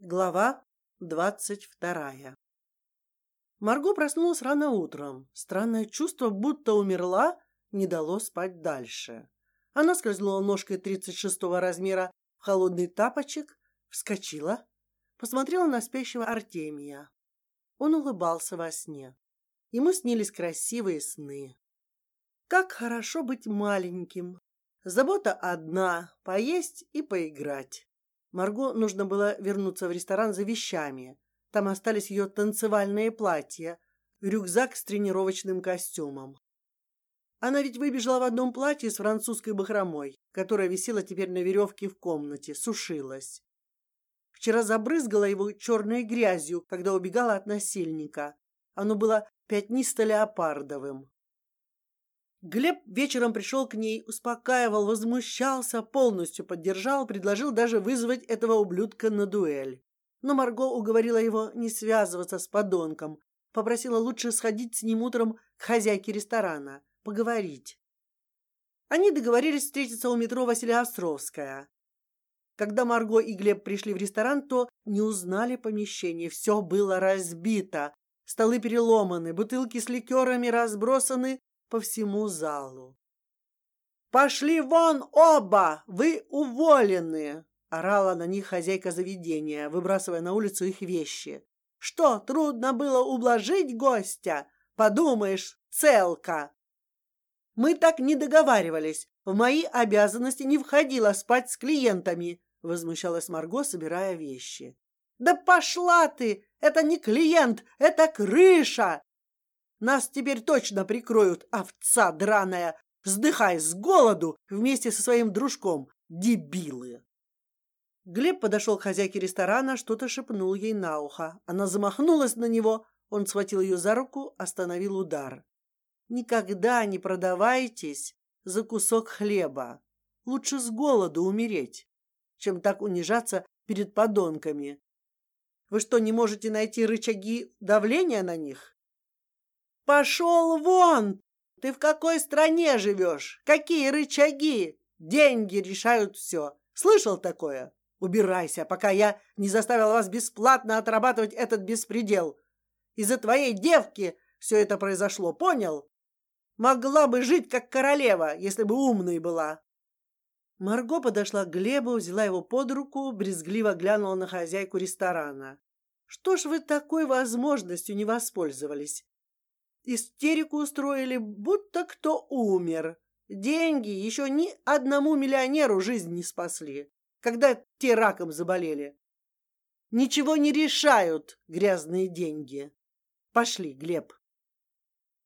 Глава двадцать вторая. Марго проснулась рано утром. Странное чувство, будто умерла, не дало спать дальше. Она скользнула ножкой тридцать шестого размера в холодный тапочек, вскочила, посмотрела на спящего Артемия. Он улыбался во сне. Ему снились красивые сны. Как хорошо быть маленьким. Забота одна: поесть и поиграть. Марго нужно было вернуться в ресторан за вещами. Там остались ее танцевальные платья, рюкзак с тренировочным костюмом. Она ведь выбежала в одном платье с французской бахромой, которая висела теперь на веревке в комнате, сушилась. Вчера забрызгала его черной грязью, когда убегала от насильника. Оно было пятнисто-леопардовым. Глеб вечером пришел к ней, успокаивал, возмущался, полностью поддержал, предложил даже вызвать этого ублюдка на дуэль. Но Марго уговорила его не связываться с подонком, попросила лучше сходить с ним утром к хозяйке ресторана, поговорить. Они договорились встретиться у метро Василия Островская. Когда Марго и Глеб пришли в ресторан, то не узнали помещение. Все было разбито, столы переломаны, бутылки с ликерами разбросаны по всему залу. Пошли вон оба, вы уволены! орала на них хозяйка заведения, выбрасывая на улицу их вещи. Что трудно было ублажить гостя? Подумаешь, целка. Мы так не договаривались. В мои обязанности не входило спать с клиентами. Возмущалась Марго, собирая вещи. Да пошла ты! Это не клиент, это крыша! Нас теперь точно прикроют, овца драная. Вздыхай с голоду вместе со своим дружком, дебилы. Глеб подошел к хозяйке ресторана, что-то шепнул ей на ухо. Она замахнулась на него, он схватил ее за руку, остановил удар. Никогда не продавайтесь за кусок хлеба. Лучше с голоду умереть, чем так унижаться перед подонками. Вы что, не можете найти рычаги давления на них? Пошел вон! Ты в какой стране живешь? Какие рычаги? Деньги решают все. Слышал такое? Убирайся, пока я не заставил вас бесплатно отрабатывать этот беспредел. Из-за твоей девки все это произошло, понял? Могла бы жить как королева, если бы умной была. Марго подошла к Глебу, взяла его под руку, брезгливо глянула на хозяйку ресторана. Что ж вы такой возможностью не воспользовались? Истерику устроили, будто кто умер. Деньги еще ни одному миллионеру жизнь не спасли, когда те раком заболели. Ничего не решают грязные деньги. Пошли, Глеб.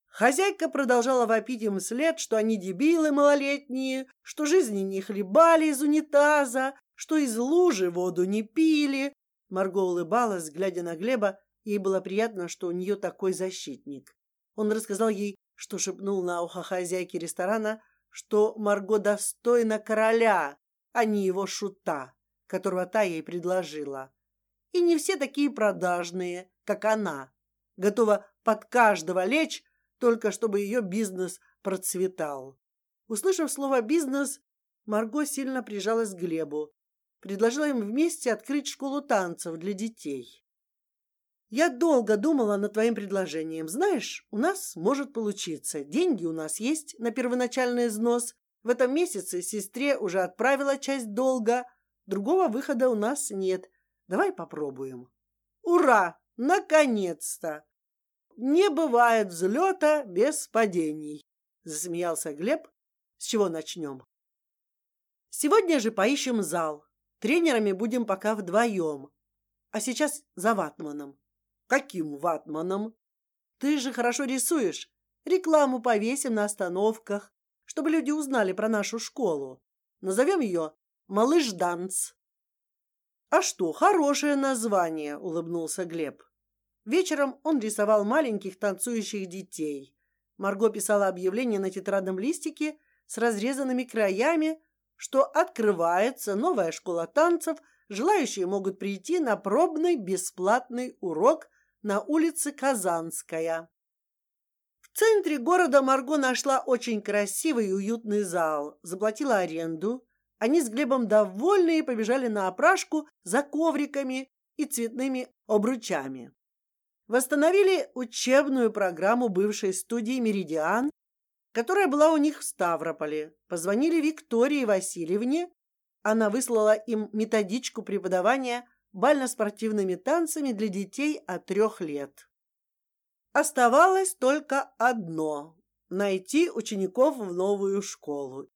Хозяйка продолжала вопить им вслед, что они дебилы малолетние, что жизни не хлебали из унитаза, что из лужи воду не пили. Марго улыбалась, глядя на Глеба, ей было приятно, что у нее такой защитник. Он рассказал ей, что шепнул на ухо хозяйке ресторана, что Марго достойна короля, а не его шута, которого та ей предложила. И не все такие продажные, как она, готова под каждого лечь, только чтобы ее бизнес процветал. Услышав слово бизнес, Марго сильно прижалась к Глебу, предложила им вместе открыть школу танцев для детей. Я долго думала над твоим предложением. Знаешь, у нас может получиться. Деньги у нас есть на первоначальный взнос. В этом месяце сестре уже отправила часть долга. Другого выхода у нас нет. Давай попробуем. Ура! Наконец-то! Не бывает взлета без падений. Засмеялся Глеб. С чего начнем? Сегодня же поищем зал. Тренерами будем пока вдвоем. А сейчас за ватманом. Каким ватманом? Ты же хорошо рисуешь. Рекламу повесим на остановках, чтобы люди узнали про нашу школу. Назовем ее Малыш Данс. А что, хорошее название, улыбнулся Глеб. Вечером он рисовал маленьких танцующих детей. Марго писала объявление на тетрадном листике с разрезанными краями, что открывается новая школа танцев. Желающие могут прийти на пробный бесплатный урок на улице Казанская. В центре города Марго нашла очень красивый и уютный зал, заплатила аренду. Они с Глебом довольные побежали на опрашку за ковриками и цветными обручами. Восстановили учебную программу бывшей студии Меридиан, которая была у них в Ставрополе. Позвонили Виктории Васильевне, она выслала им методичку преподавания бально-спортивными танцами для детей от трех лет. Оставалось только одно – найти учеников в новую школу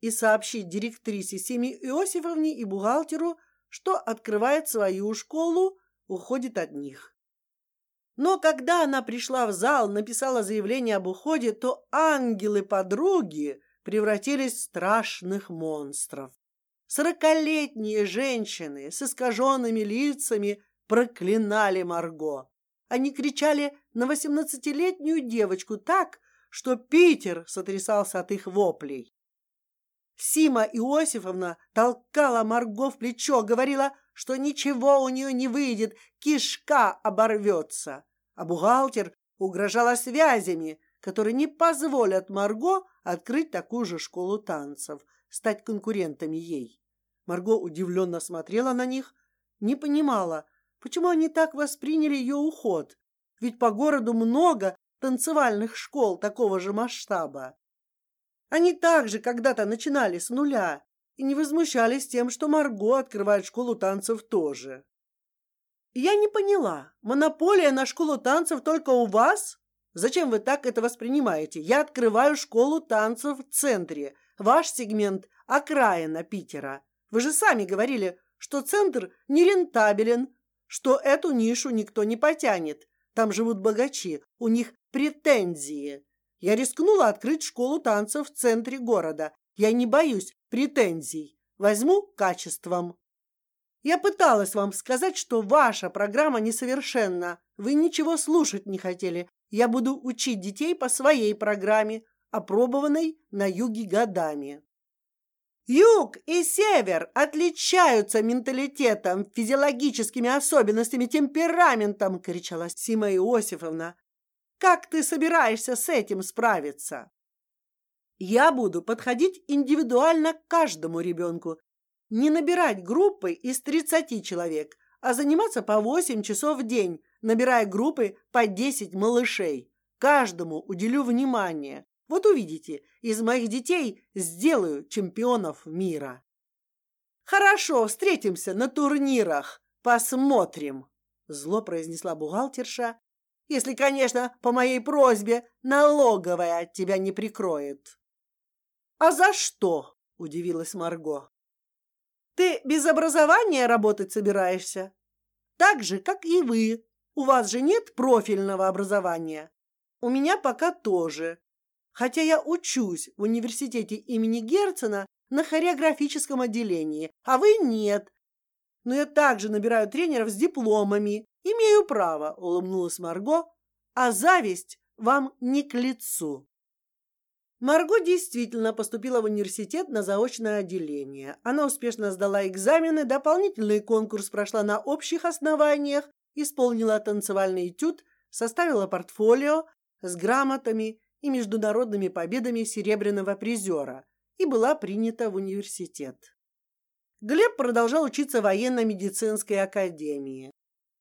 и сообщить директрисе Семи Иосифовне и бухгалтеру, что открывает свою школу, уходит от них. Но когда она пришла в зал, написала заявление об уходе, то ангелы-подруги превратились в страшных монстров. Сорокалетние женщины с искаженными лицами проклинали Марго. Они кричали на восемнадцатилетнюю девочку так, что Питер сотрясался от их воплей. Сима Иосифовна толкала Марго в плечо, говорила, что ничего у нее не выйдет, кишка оборвется. А бухгалтер угрожала связями, которые не позволят Марго открыть такую же школу танцев, стать конкурентами ей. Марго удивленно смотрела на них, не понимала, почему они так восприняли ее уход, ведь по городу много танцевальных школ такого же масштаба. Они также когда-то начинали с нуля и не возмущались тем, что Марго открывает школу танцев тоже. Я не поняла, монополия на школу танцев только у вас? Зачем вы так это воспринимаете? Я открываю школу танцев в центре. Ваш сегмент окраина Питера. Вы же сами говорили, что центр нерентабелен, что эту нишу никто не потянет. Там живут богачи, у них претензии. Я рискнула открыть школу танцев в центре города. Я не боюсь претензий. Возьму качеством. Я пыталась вам сказать, что ваша программа несовершенна. Вы ничего слушать не хотели. Я буду учить детей по своей программе, опробованной на юге годами. Юг и север отличаются менталитетом, физиологическими особенностями, темпераментом, кричала Сима Иосифовна. Как ты собираешься с этим справиться? Я буду подходить индивидуально к каждому ребенку, не набирать группы из 30 человек, а заниматься по 8 часов в день, набирая группы по 10 малышей. Каждому уделю внимание. Вот увидите, из моих детей сделаю чемпионов мира. Хорошо, встретимся на турнирах, посмотрим. Зло произнесла бухгалтерша если, конечно, по моей просьбе налоговая тебя не прикроет. А за что? удивилась Марго. Ты без образования работать собираешься? Так же, как и вы. У вас же нет профильного образования. У меня пока тоже. Хотя я учусь в университете имени Герцена на хореографическом отделении, а вы нет. Но я также набираю тренеров с дипломами Имею право, улыбнулась Марго, а зависть вам не к лицу. Марго действительно поступила в университет на заочное отделение. Она успешно сдала экзамены, дополнительный конкурс прошла на общих основаниях, исполнила танцевальный этюд, составила портфолио с грамотами и международными победами серебряного призера и была принята в университет. Глеб продолжал учиться в военно-медицинской академии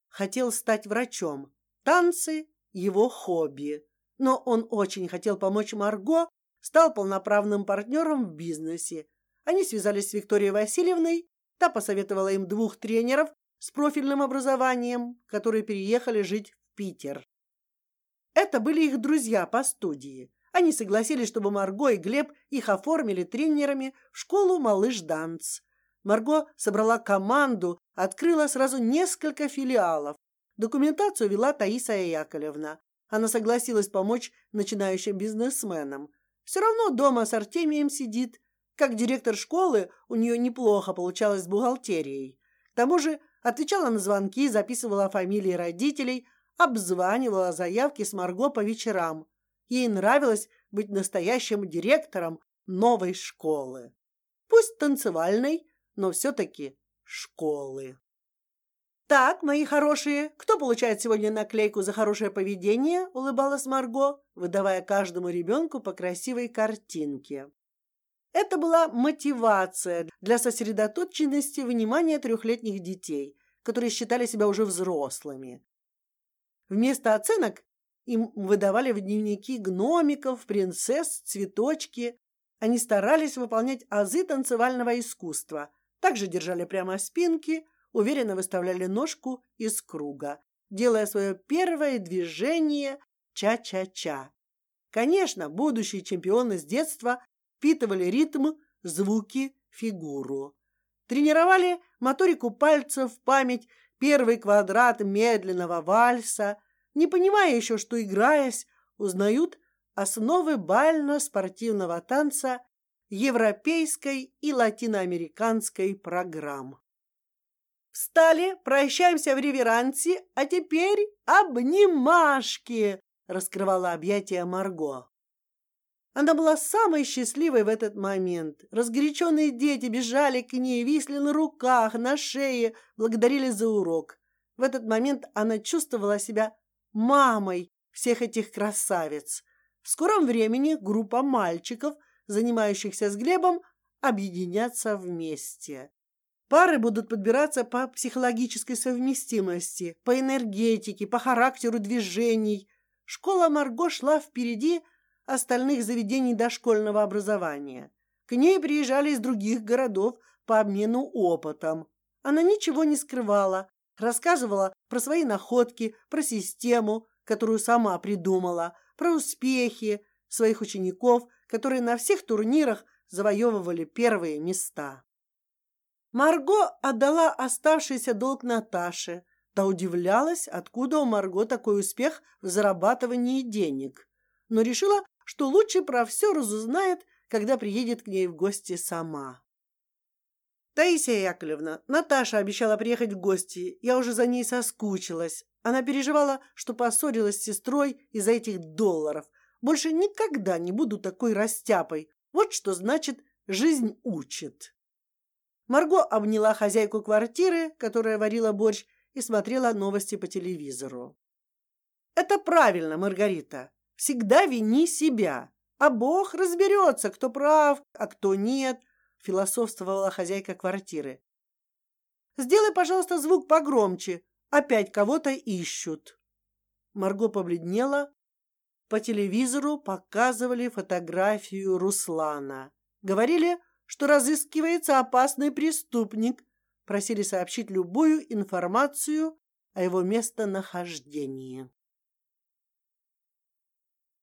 хотел стать врачом. Танцы – его хобби. Но он очень хотел помочь Марго, стал полноправным партнером в бизнесе. Они связались с Викторией Васильевной, та посоветовала им двух тренеров с профильным образованием, которые переехали жить в Питер. Это были их друзья по студии. Они согласились, чтобы Марго и Глеб их оформили тренерами в школу Малыш Данс. Марго собрала команду, открыла сразу несколько филиалов. Документацию вела Таиса Яковлевна. Она согласилась помочь начинающим бизнесменам. Все равно дома с Артемием сидит. Как директор школы у нее неплохо получалось с бухгалтерией. К тому же отвечала на звонки, записывала фамилии родителей, обзванивала заявки с Марго по вечерам. Ей нравилось быть настоящим директором новой школы, пусть танцевальной, но все-таки школы. Так, мои хорошие, кто получает сегодня наклейку за хорошее поведение? Улыбалась Марго, выдавая каждому ребенку по красивой картинке. Это была мотивация для сосредоточенности внимания трехлетних детей. которые считали себя уже взрослыми. Вместо оценок им выдавали в дневники гномиков, принцесс, цветочки. Они старались выполнять азы танцевального искусства. Также держали прямо спинки, уверенно выставляли ножку из круга, делая свое первое движение ча-ча-ча. Конечно, будущие чемпионы с детства впитывали ритм, звуки, фигуру. Тренировали моторику пальцев, память, первый квадрат медленного вальса, не понимая еще, что играясь, узнают основы бально-спортивного танца европейской и латиноамериканской программ. Встали, прощаемся в реверансе, а теперь обнимашки, раскрывала объятия Марго. Она была самой счастливой в этот момент. Разгоряченные дети бежали к ней, висли на руках, на шее, благодарили за урок. В этот момент она чувствовала себя мамой всех этих красавиц. В скором времени группа мальчиков, занимающихся с Глебом, объединятся вместе. Пары будут подбираться по психологической совместимости, по энергетике, по характеру движений. Школа Марго шла впереди остальных заведений дошкольного образования. К ней приезжали из других городов по обмену опытом. Она ничего не скрывала, рассказывала про свои находки, про систему, которую сама придумала, про успехи своих учеников, которые на всех турнирах завоевывали первые места. Марго отдала оставшийся долг Наташе. Та удивлялась, откуда у Марго такой успех в зарабатывании денег, но решила, что лучше про все разузнает, когда приедет к ней в гости сама. Таисия Яковлевна, Наташа обещала приехать в гости. Я уже за ней соскучилась. Она переживала, что поссорилась с сестрой из-за этих долларов. Больше никогда не буду такой растяпой. Вот что значит жизнь учит. Марго обняла хозяйку квартиры, которая варила борщ и смотрела новости по телевизору. Это правильно, Маргарита. Всегда вини себя, а Бог разберется, кто прав, а кто нет. Философствовала хозяйка квартиры. Сделай, пожалуйста, звук погромче. Опять кого-то ищут. Марго побледнела. По телевизору показывали фотографию Руслана. Говорили, что разыскивается опасный преступник, просили сообщить любую информацию о его местонахождении.